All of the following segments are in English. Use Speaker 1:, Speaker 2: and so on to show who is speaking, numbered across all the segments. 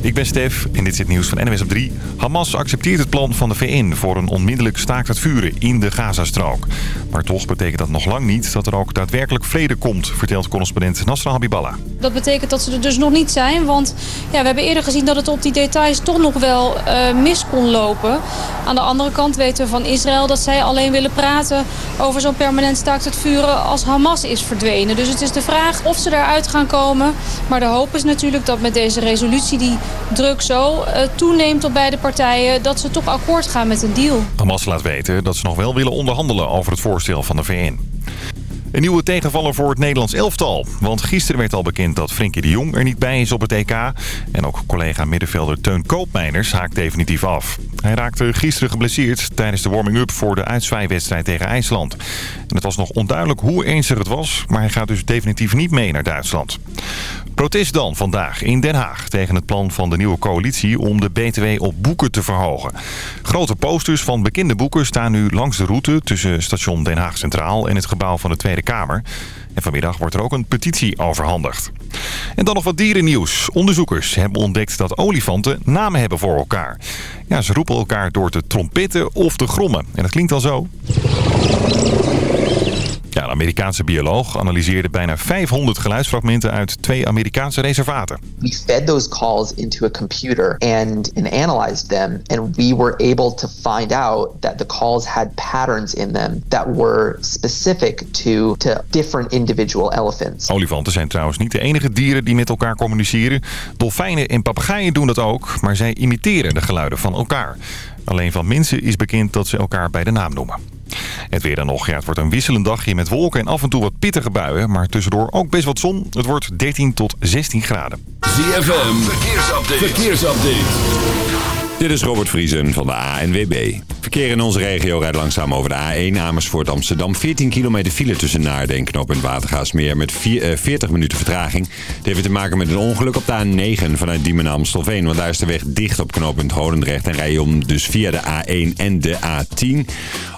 Speaker 1: Ik ben Stef en dit is het nieuws van NWS op 3. Hamas accepteert het plan van de VN voor een onmiddellijk staakt het vuren in de Gazastrook. Maar toch betekent dat nog lang niet dat er ook daadwerkelijk vrede komt, vertelt correspondent Nasra Habiballa.
Speaker 2: Dat betekent dat ze er dus nog niet zijn, want ja, we hebben eerder gezien dat het op die details toch nog wel uh, mis kon lopen. Aan de andere kant weten we van Israël dat zij alleen willen praten over zo'n permanent staakt het vuren als Hamas is verdwenen. Dus het is de vraag of ze eruit gaan komen. Maar de hoop is natuurlijk dat met deze resolutie die druk zo uh, toeneemt op beide partijen... dat ze toch akkoord gaan met een deal.
Speaker 1: Hamas laat weten dat ze nog wel willen onderhandelen over het voorstel van de VN. Een nieuwe tegenvaller voor het Nederlands elftal. Want gisteren werd al bekend dat Frenkie de Jong er niet bij is op het EK. En ook collega middenvelder Teun Koopmeiners haakt definitief af. Hij raakte gisteren geblesseerd tijdens de warming-up voor de uitzwaaiwedstrijd tegen IJsland. En het was nog onduidelijk hoe ernstig het was, maar hij gaat dus definitief niet mee naar Duitsland. Protest dan vandaag in Den Haag tegen het plan van de nieuwe coalitie om de BTW op boeken te verhogen. Grote posters van bekende boeken staan nu langs de route tussen station Den Haag Centraal en het gebouw van de Tweede Kamer. En vanmiddag wordt er ook een petitie overhandigd. En dan nog wat dierennieuws. Onderzoekers hebben ontdekt dat olifanten namen hebben voor elkaar. Ja, ze roepen elkaar door te trompetten of te grommen. En dat klinkt dan zo. Ja, een Amerikaanse bioloog analyseerde bijna 500 geluidsfragmenten uit twee Amerikaanse reservaten.
Speaker 3: We fed those calls into a computer and, and analyzed them and we were able to find out that the calls had patterns in them that were specific to, to different individual elephants.
Speaker 1: Olifanten zijn trouwens niet de enige dieren die met elkaar communiceren. Dolfijnen en papegaaien doen dat ook, maar zij imiteren de geluiden van elkaar. Alleen van mensen is bekend dat ze elkaar bij de naam noemen. Het weer dan nog. Ja, het wordt een wisselend dagje met wolken en af en toe wat pittige buien. Maar tussendoor ook best wat zon. Het wordt 13 tot 16 graden.
Speaker 4: ZFM, verkeersupdate. verkeersupdate. Dit is Robert Vriesen van de ANWB. Verkeer in onze regio rijdt langzaam over de A1 Amersfoort Amsterdam. 14 kilometer file tussen Naarden en Knoop Watergaasmeer met 40 eh, minuten vertraging. Dit heeft te maken met een ongeluk op de A9 vanuit Diemen naar Amstelveen. Want daar is de weg dicht op knooppunt Holendrecht. En rij om dus via de A1 en de A10.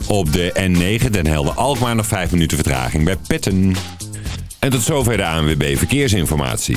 Speaker 4: Op de N9 Den Helder Alkmaar nog 5 minuten vertraging bij Petten. En tot zover de ANWB Verkeersinformatie.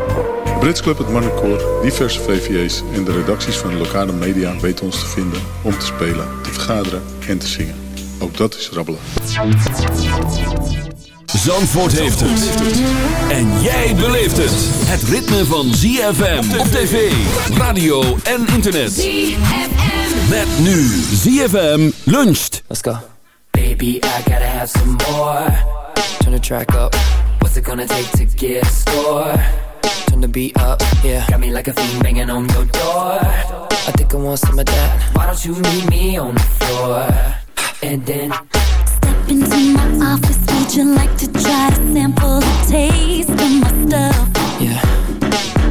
Speaker 5: Brits Club, het Marnecoor, diverse VVA's en de redacties van de lokale media weten ons te vinden om te spelen, te vergaderen en te zingen. Ook dat is rabbelen.
Speaker 4: Zandvoort heeft het. En jij beleeft het. Het ritme van ZFM op tv, radio en internet. ZFM. Met nu ZFM luncht.
Speaker 6: Let's go. Baby, I gotta have some more. Turn the track up. What's it gonna take to get score? Turn the beat up, yeah. Got me like a fiend banging on your door. I think I want some of that. Why don't you meet me on the floor? And then
Speaker 7: step into my office. Would you like to try to sample the taste of my stuff?
Speaker 6: Yeah.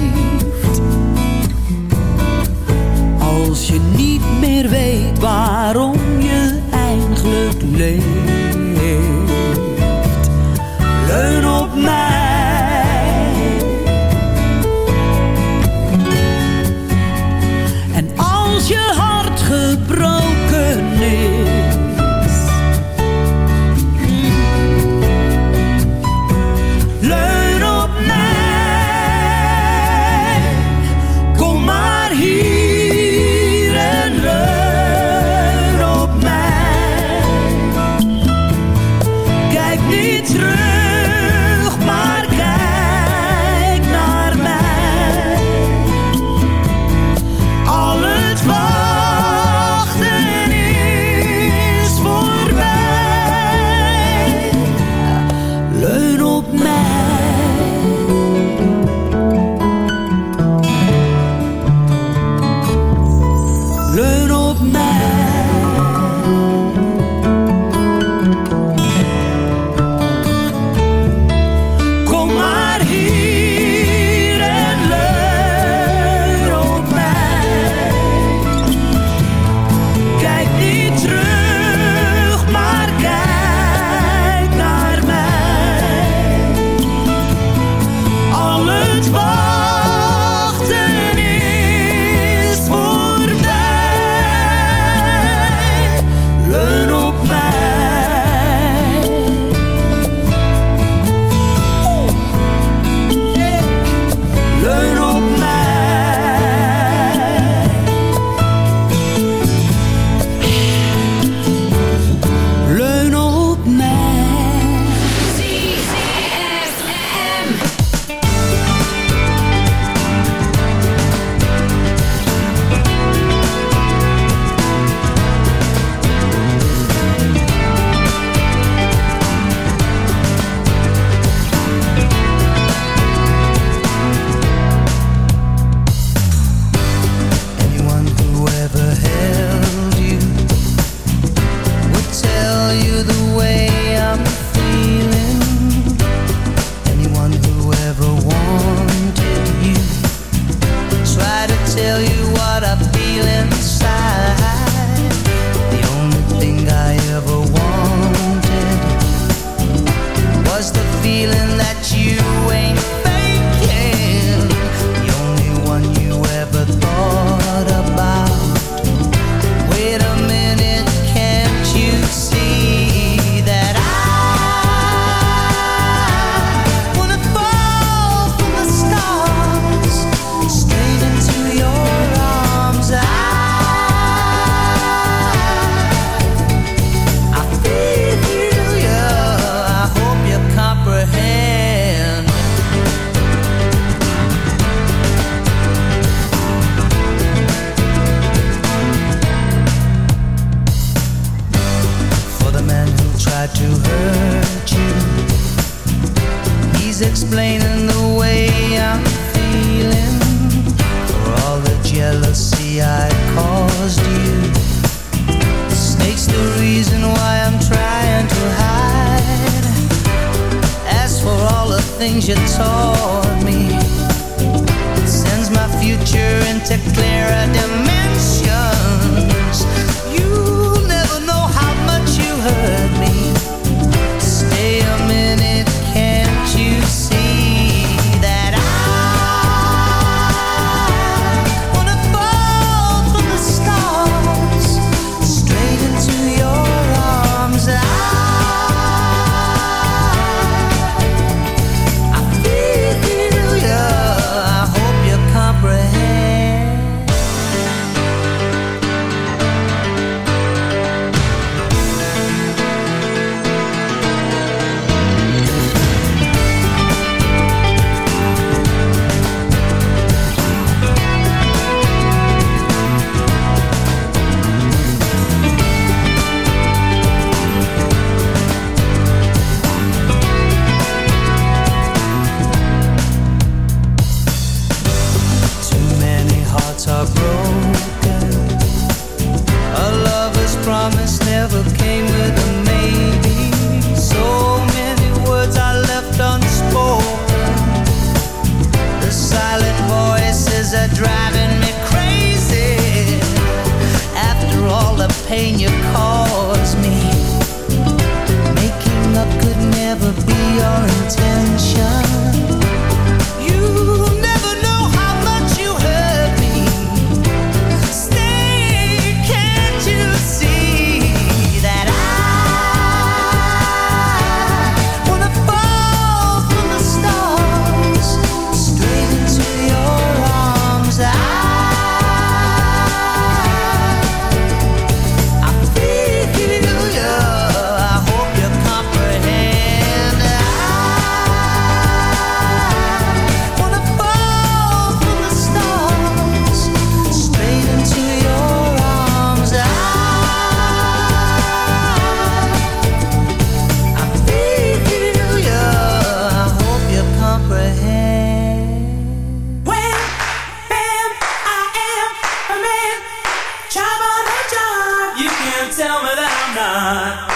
Speaker 8: Not.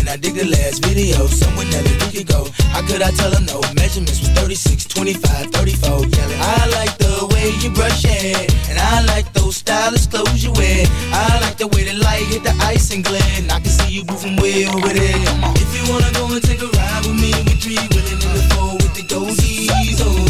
Speaker 8: And I
Speaker 9: dig the last video. Somewhere that we could go. How could I tell her no? Measurements was 36, 25, 34. Yelling, I like the way you brush your hair, and I like those stylish clothes you wear. I like the way the light hit the ice and glare. And I can see you moving way over there. If you wanna go and take a ride with me, we three willing in the four with the goldies. Oh,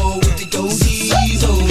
Speaker 9: the four with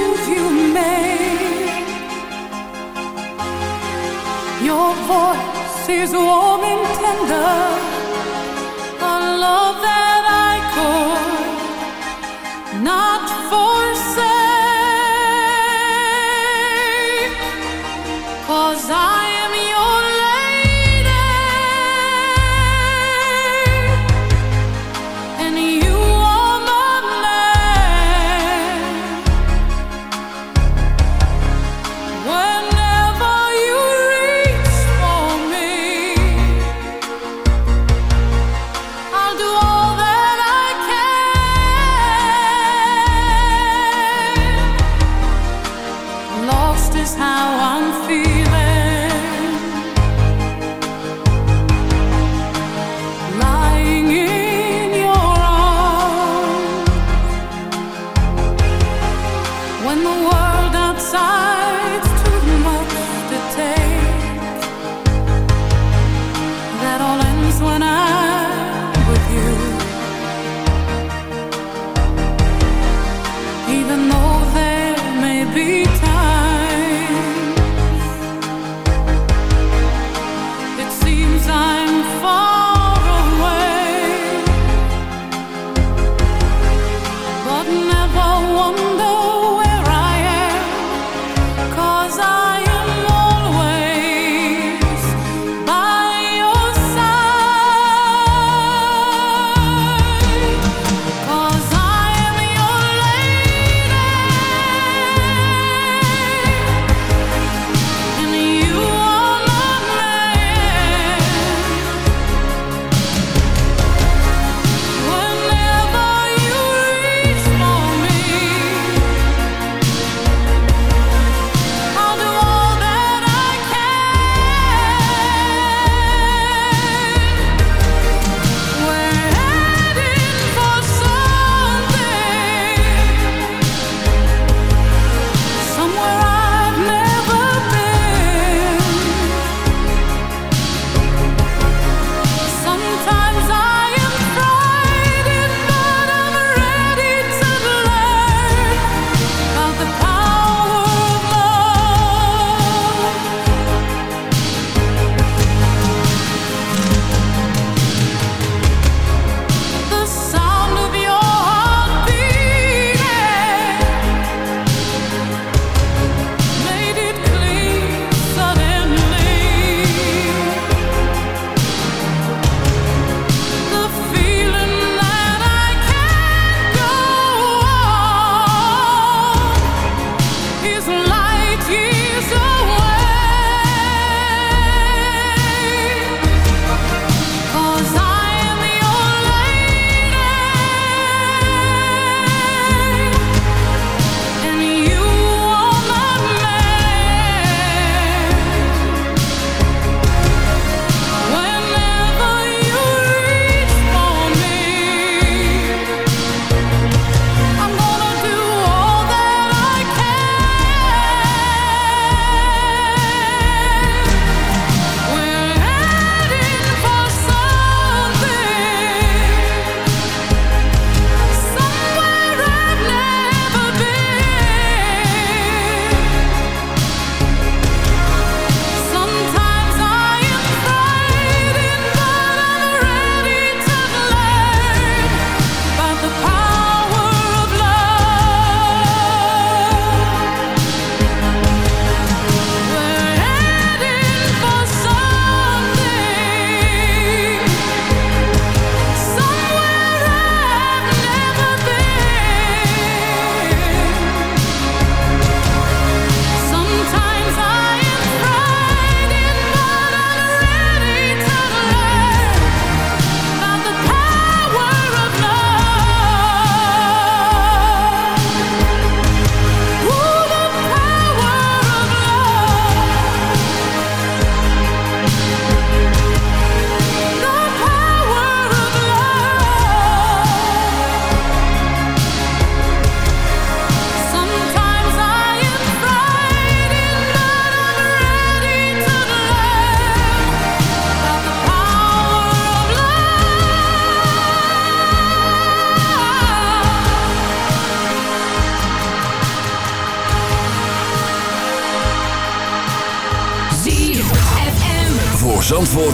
Speaker 10: you. Your voice is warm and tender, a love that I could not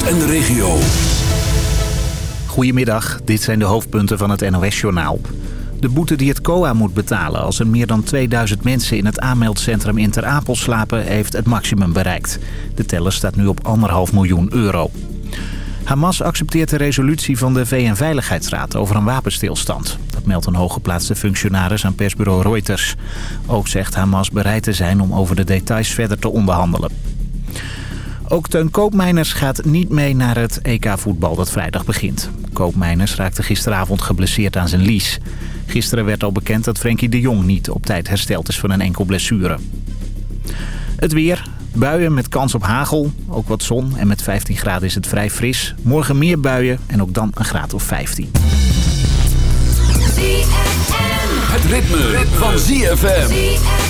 Speaker 11: en de regio.
Speaker 12: Goedemiddag, dit zijn de hoofdpunten van het NOS-journaal. De boete die het COA moet betalen als er meer dan 2000 mensen in het aanmeldcentrum in Ter Apel slapen... heeft het maximum bereikt. De teller staat nu op 1,5 miljoen euro. Hamas accepteert de resolutie van de VN-veiligheidsraad over een wapenstilstand. Dat meldt een hooggeplaatste functionaris aan persbureau Reuters. Ook zegt Hamas bereid te zijn om over de details verder te onderhandelen. Ook Teun Koopmeiners gaat niet mee naar het EK-voetbal dat vrijdag begint. Koopmeiners raakte gisteravond geblesseerd aan zijn lies. Gisteren werd al bekend dat Frenkie de Jong niet op tijd hersteld is van een enkel blessure. Het weer. Buien met kans op hagel. Ook wat zon en met 15 graden is het vrij fris. Morgen meer buien en ook dan een graad of 15.
Speaker 11: Het ritme, van ZFM.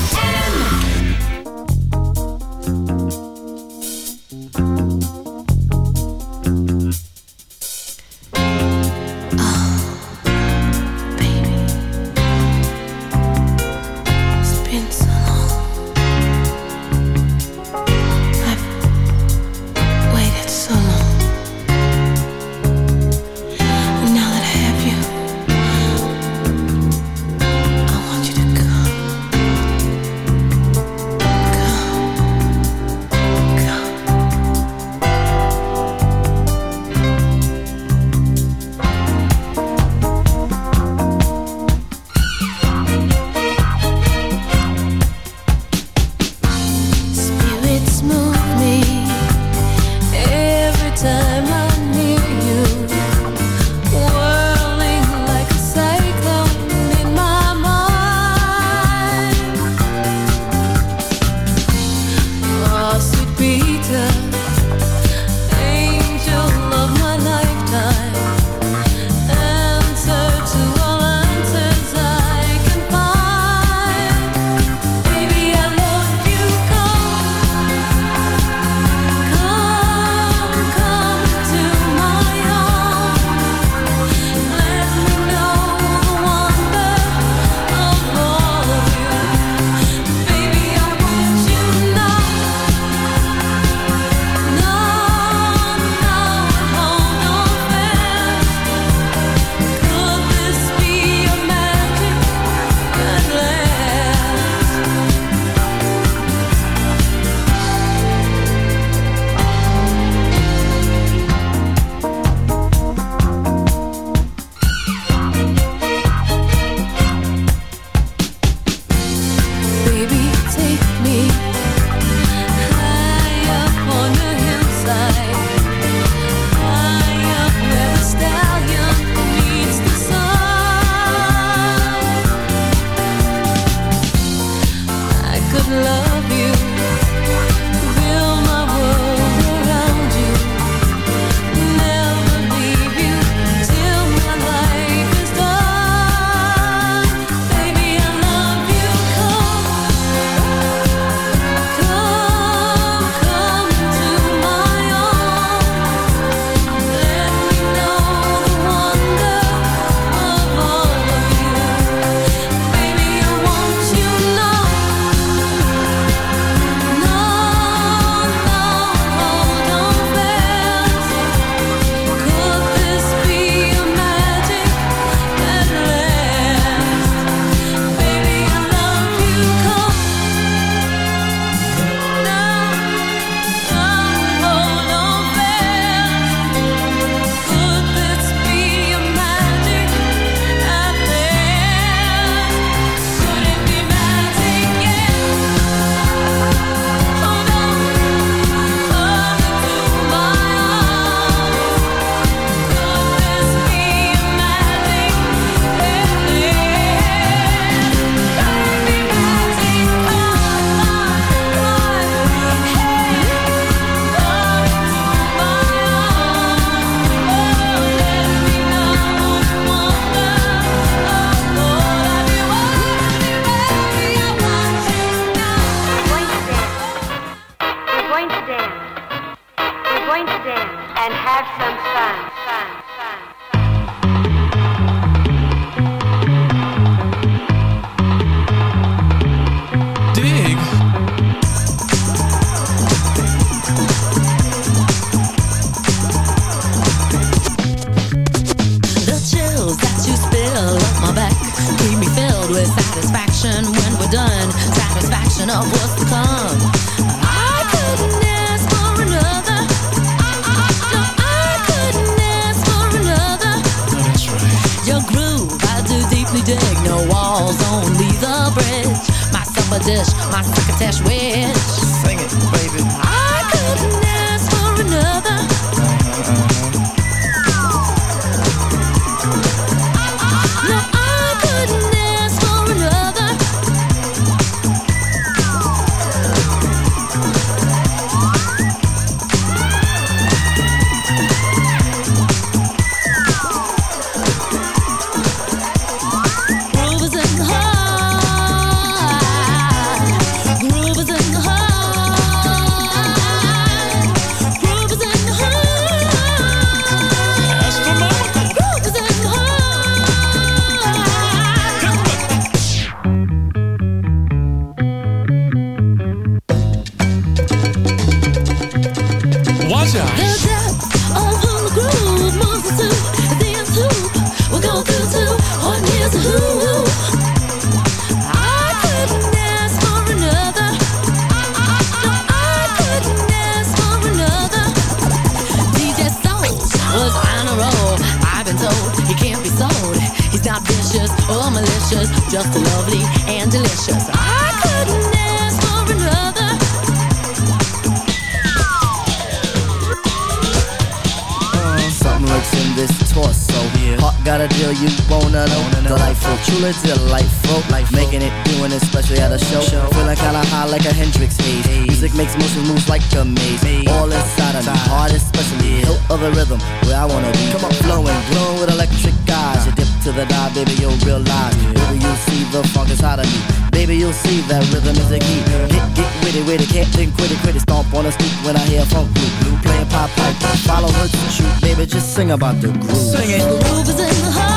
Speaker 13: sing about the groove. Sing it.
Speaker 14: The groove is in the heart.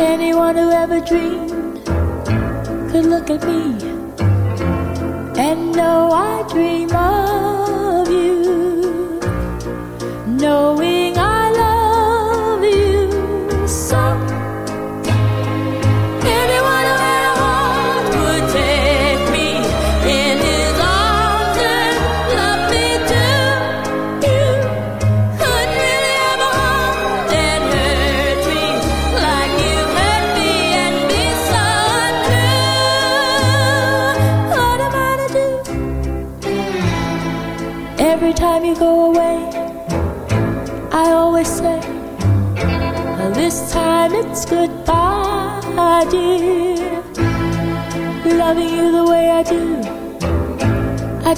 Speaker 15: Anyone
Speaker 14: who ever dreamed could look at me and know I dream of you. Knowing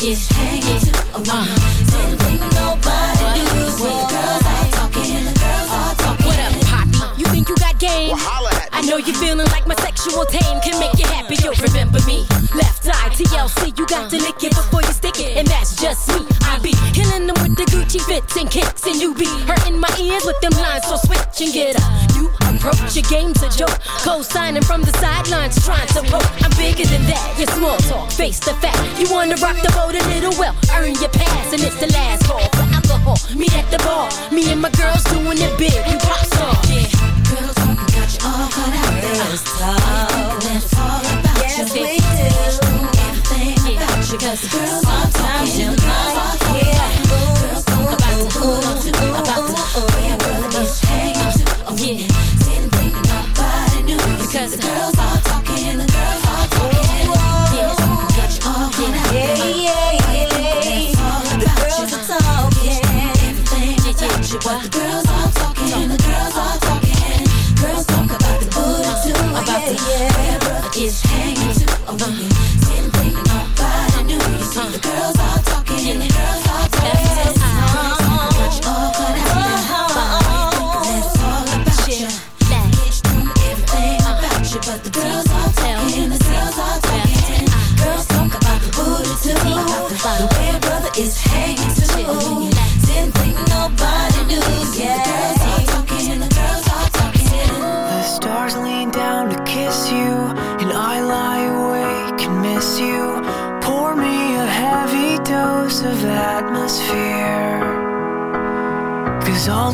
Speaker 16: What up, You think
Speaker 17: you got game? I know you're feeling like my sexual tame can make you happy. You'll remember me. Left eye TLC, you got to lick it before you stick it, and that's just me. I be killing them the Gucci fits and kicks, and you be hurting my ears with them lines. So switch and get up. You approach your game's a joke. Co-signing from the sidelines, trying to poke. I'm bigger than that. You're small talk, face the fact. You wanna rock the boat a little well, earn your pass, and it's the last call for alcohol. Meet at the bar, me and my girls doing it big. We pop star. Yeah.
Speaker 16: Girls talking got you all cut out there.
Speaker 17: Girls talk.
Speaker 16: It's all about
Speaker 17: Yes,
Speaker 16: you.
Speaker 17: we do.
Speaker 16: Everything. Cause the girls
Speaker 17: Sometimes
Speaker 16: talking. The girls
Speaker 17: might
Speaker 16: talking. about the hood on to about the where brother is hanging to. Oh,
Speaker 17: Yeah.
Speaker 16: Didn't nobody.
Speaker 17: Because
Speaker 16: the girls all talking. The girls all talking. Yeah, you all there. It's all
Speaker 17: The girls are talking.
Speaker 16: Everything about you. But the girls all talking. The girls all talking. Girls talk about the booty too. About the where brother is hanging to. Oh, yeah. The girls all talking. The girls all talking.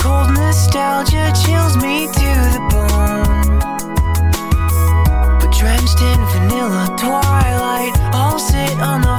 Speaker 18: cold nostalgia chills me to the bone. But drenched in vanilla twilight, I'll sit on the